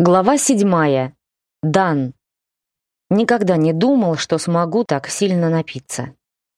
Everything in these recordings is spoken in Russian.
Глава седьмая. Дан. Никогда не думал, что смогу так сильно напиться.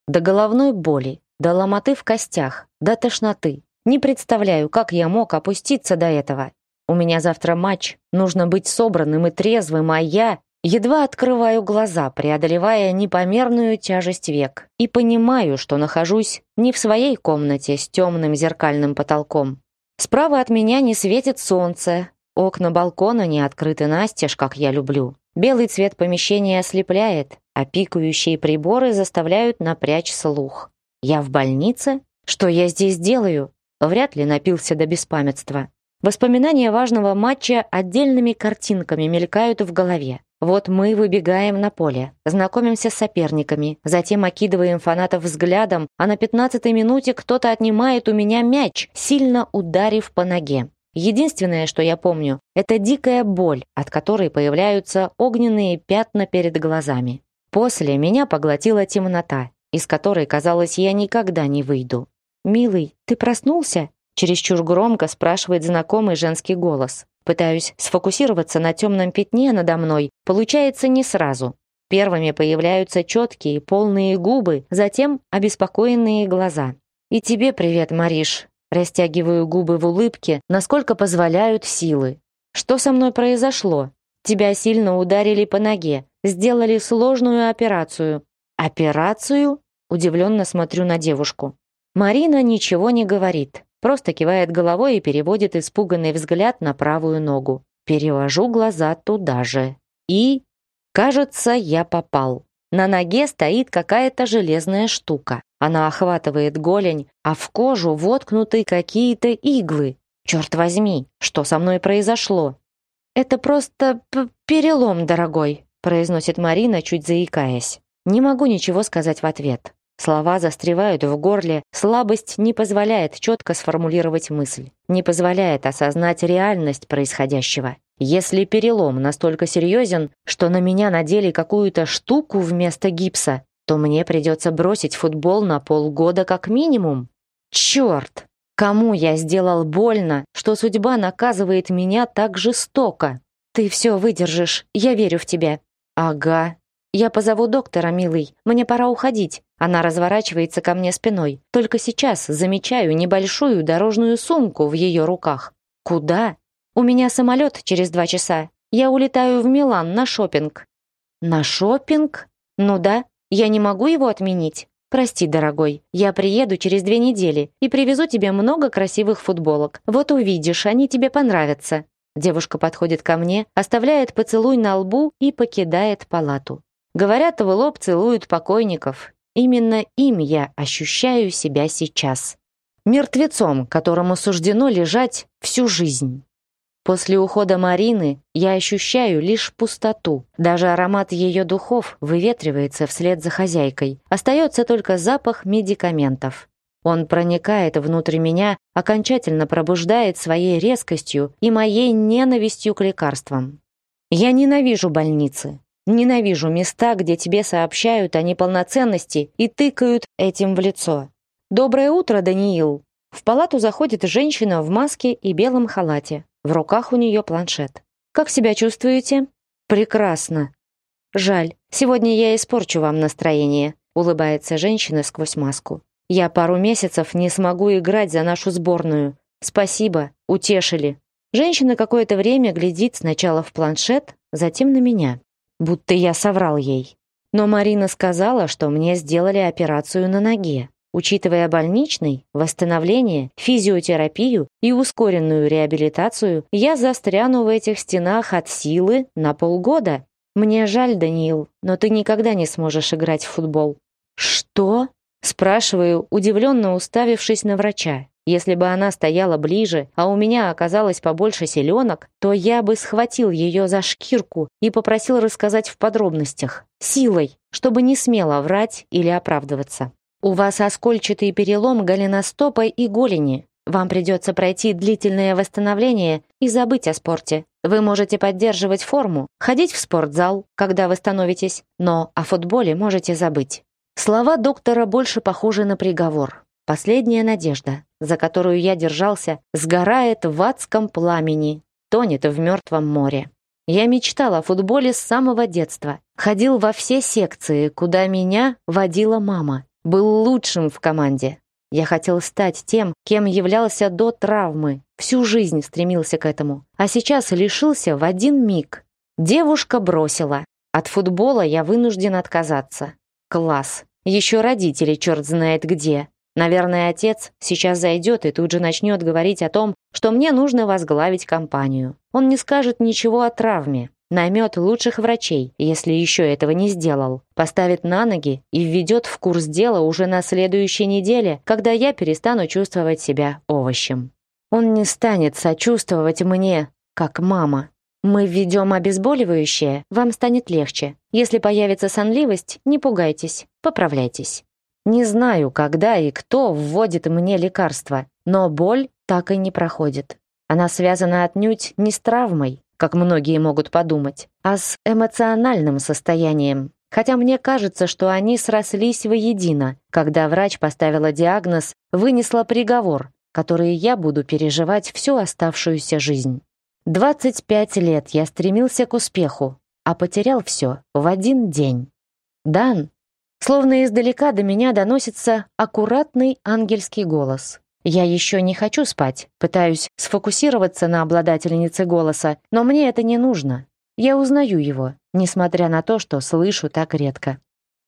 До головной боли, до ломоты в костях, до тошноты. Не представляю, как я мог опуститься до этого. У меня завтра матч, нужно быть собранным и трезвым, а я едва открываю глаза, преодолевая непомерную тяжесть век, и понимаю, что нахожусь не в своей комнате с темным зеркальным потолком. Справа от меня не светит солнце, Окна балкона не открыты настежь, как я люблю. Белый цвет помещения ослепляет, а пикающие приборы заставляют напрячь слух. Я в больнице? Что я здесь делаю? Вряд ли напился до беспамятства. Воспоминания важного матча отдельными картинками мелькают в голове. Вот мы выбегаем на поле, знакомимся с соперниками, затем окидываем фанатов взглядом, а на 15-й минуте кто-то отнимает у меня мяч, сильно ударив по ноге. Единственное, что я помню, это дикая боль, от которой появляются огненные пятна перед глазами. После меня поглотила темнота, из которой, казалось, я никогда не выйду. «Милый, ты проснулся?» Чересчур громко спрашивает знакомый женский голос. Пытаюсь сфокусироваться на темном пятне надо мной. Получается не сразу. Первыми появляются четкие, полные губы, затем обеспокоенные глаза. «И тебе привет, Мариш. Растягиваю губы в улыбке, насколько позволяют силы. Что со мной произошло? Тебя сильно ударили по ноге, сделали сложную операцию. Операцию? Удивленно смотрю на девушку. Марина ничего не говорит, просто кивает головой и переводит испуганный взгляд на правую ногу. Перевожу глаза туда же. И, кажется, я попал. На ноге стоит какая-то железная штука. Она охватывает голень, а в кожу воткнуты какие-то иглы. Черт возьми, что со мной произошло? Это просто перелом, дорогой, произносит Марина, чуть заикаясь. Не могу ничего сказать в ответ. Слова застревают в горле, слабость не позволяет четко сформулировать мысль, не позволяет осознать реальность происходящего. Если перелом настолько серьезен, что на меня надели какую-то штуку вместо гипса, то мне придется бросить футбол на полгода как минимум. Черт! Кому я сделал больно, что судьба наказывает меня так жестоко? Ты все выдержишь, я верю в тебя. Ага. Я позову доктора, милый, мне пора уходить. Она разворачивается ко мне спиной. Только сейчас замечаю небольшую дорожную сумку в ее руках. Куда? У меня самолет через два часа. Я улетаю в Милан на шопинг. На шопинг? Ну да, я не могу его отменить. Прости, дорогой, я приеду через две недели и привезу тебе много красивых футболок. Вот увидишь, они тебе понравятся. Девушка подходит ко мне, оставляет поцелуй на лбу и покидает палату. Говорят, в лоб целуют покойников. Именно им я ощущаю себя сейчас. Мертвецом, которому суждено лежать всю жизнь. После ухода Марины я ощущаю лишь пустоту. Даже аромат ее духов выветривается вслед за хозяйкой. Остается только запах медикаментов. Он проникает внутрь меня, окончательно пробуждает своей резкостью и моей ненавистью к лекарствам. Я ненавижу больницы. Ненавижу места, где тебе сообщают о неполноценности и тыкают этим в лицо. «Доброе утро, Даниил!» В палату заходит женщина в маске и белом халате. В руках у нее планшет. «Как себя чувствуете?» «Прекрасно!» «Жаль, сегодня я испорчу вам настроение», — улыбается женщина сквозь маску. «Я пару месяцев не смогу играть за нашу сборную. Спасибо, утешили». Женщина какое-то время глядит сначала в планшет, затем на меня. Будто я соврал ей. Но Марина сказала, что мне сделали операцию на ноге учитывая больничный, восстановление, физиотерапию и ускоренную реабилитацию, я застряну в этих стенах от силы на полгода. Мне жаль, Даниил, но ты никогда не сможешь играть в футбол. Что? Спрашиваю, удивленно уставившись на врача. Если бы она стояла ближе, а у меня оказалось побольше селенок, то я бы схватил ее за шкирку и попросил рассказать в подробностях, силой, чтобы не смело врать или оправдываться. У вас оскольчатый перелом голеностопа и голени. Вам придется пройти длительное восстановление и забыть о спорте. Вы можете поддерживать форму, ходить в спортзал, когда вы становитесь, но о футболе можете забыть. Слова доктора больше похожи на приговор. Последняя надежда, за которую я держался, сгорает в адском пламени, тонет в мертвом море. Я мечтал о футболе с самого детства. Ходил во все секции, куда меня водила мама был лучшим в команде. Я хотел стать тем, кем являлся до травмы. Всю жизнь стремился к этому. А сейчас лишился в один миг. Девушка бросила. От футбола я вынужден отказаться. Класс. Еще родители черт знает где. Наверное, отец сейчас зайдет и тут же начнет говорить о том, что мне нужно возглавить компанию. Он не скажет ничего о травме наймет лучших врачей, если еще этого не сделал, поставит на ноги и введет в курс дела уже на следующей неделе, когда я перестану чувствовать себя овощем. Он не станет сочувствовать мне, как мама. Мы введем обезболивающее, вам станет легче. Если появится сонливость, не пугайтесь, поправляйтесь. Не знаю, когда и кто вводит мне лекарства, но боль так и не проходит. Она связана отнюдь не с травмой, как многие могут подумать, а с эмоциональным состоянием. Хотя мне кажется, что они срослись воедино, когда врач поставила диагноз, вынесла приговор, который я буду переживать всю оставшуюся жизнь. 25 лет я стремился к успеху, а потерял все в один день. Дан, словно издалека до меня доносится аккуратный ангельский голос. Я еще не хочу спать, пытаюсь сфокусироваться на обладательнице голоса, но мне это не нужно. Я узнаю его, несмотря на то, что слышу так редко.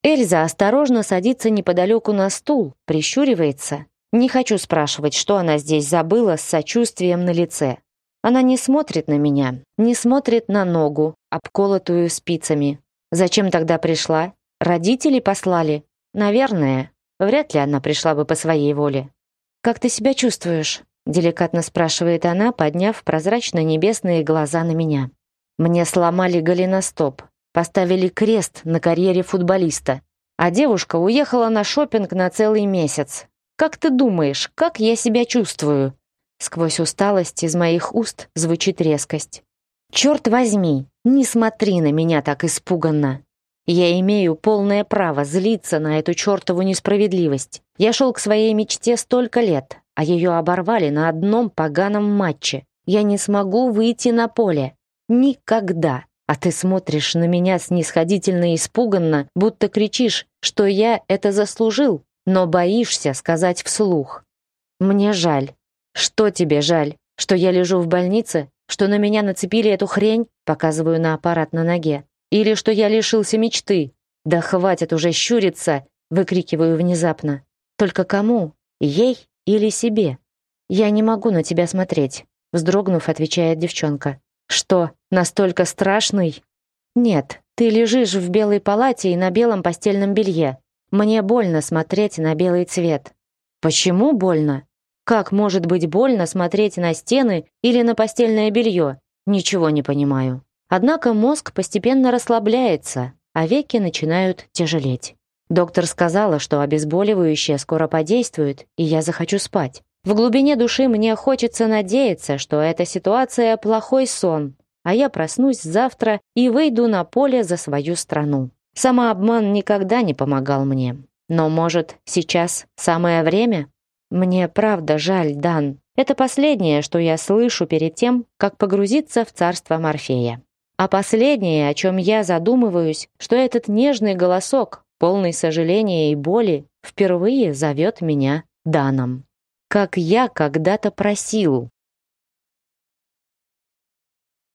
Эльза осторожно садится неподалеку на стул, прищуривается. Не хочу спрашивать, что она здесь забыла с сочувствием на лице. Она не смотрит на меня, не смотрит на ногу, обколотую спицами. Зачем тогда пришла? Родители послали? Наверное. Вряд ли она пришла бы по своей воле. «Как ты себя чувствуешь?» — деликатно спрашивает она, подняв прозрачно-небесные глаза на меня. «Мне сломали голеностоп, поставили крест на карьере футболиста, а девушка уехала на шопинг на целый месяц. Как ты думаешь, как я себя чувствую?» Сквозь усталость из моих уст звучит резкость. «Черт возьми, не смотри на меня так испуганно!» Я имею полное право злиться на эту чертову несправедливость. Я шел к своей мечте столько лет, а ее оборвали на одном поганом матче. Я не смогу выйти на поле. Никогда. А ты смотришь на меня снисходительно и испуганно, будто кричишь, что я это заслужил, но боишься сказать вслух. Мне жаль. Что тебе жаль? Что я лежу в больнице? Что на меня нацепили эту хрень? Показываю на аппарат на ноге. Или что я лишился мечты? Да хватит уже щуриться!» Выкрикиваю внезапно. «Только кому? Ей или себе?» «Я не могу на тебя смотреть», вздрогнув, отвечает девчонка. «Что, настолько страшный?» «Нет, ты лежишь в белой палате и на белом постельном белье. Мне больно смотреть на белый цвет». «Почему больно?» «Как может быть больно смотреть на стены или на постельное белье?» «Ничего не понимаю». Однако мозг постепенно расслабляется, а веки начинают тяжелеть. Доктор сказала, что обезболивающее скоро подействует, и я захочу спать. В глубине души мне хочется надеяться, что эта ситуация – плохой сон, а я проснусь завтра и выйду на поле за свою страну. Самообман никогда не помогал мне. Но, может, сейчас самое время? Мне правда жаль, Дан. Это последнее, что я слышу перед тем, как погрузиться в царство Морфея. А последнее, о чем я задумываюсь, что этот нежный голосок, полный сожаления и боли, впервые зовет меня Даном. Как я когда-то просил,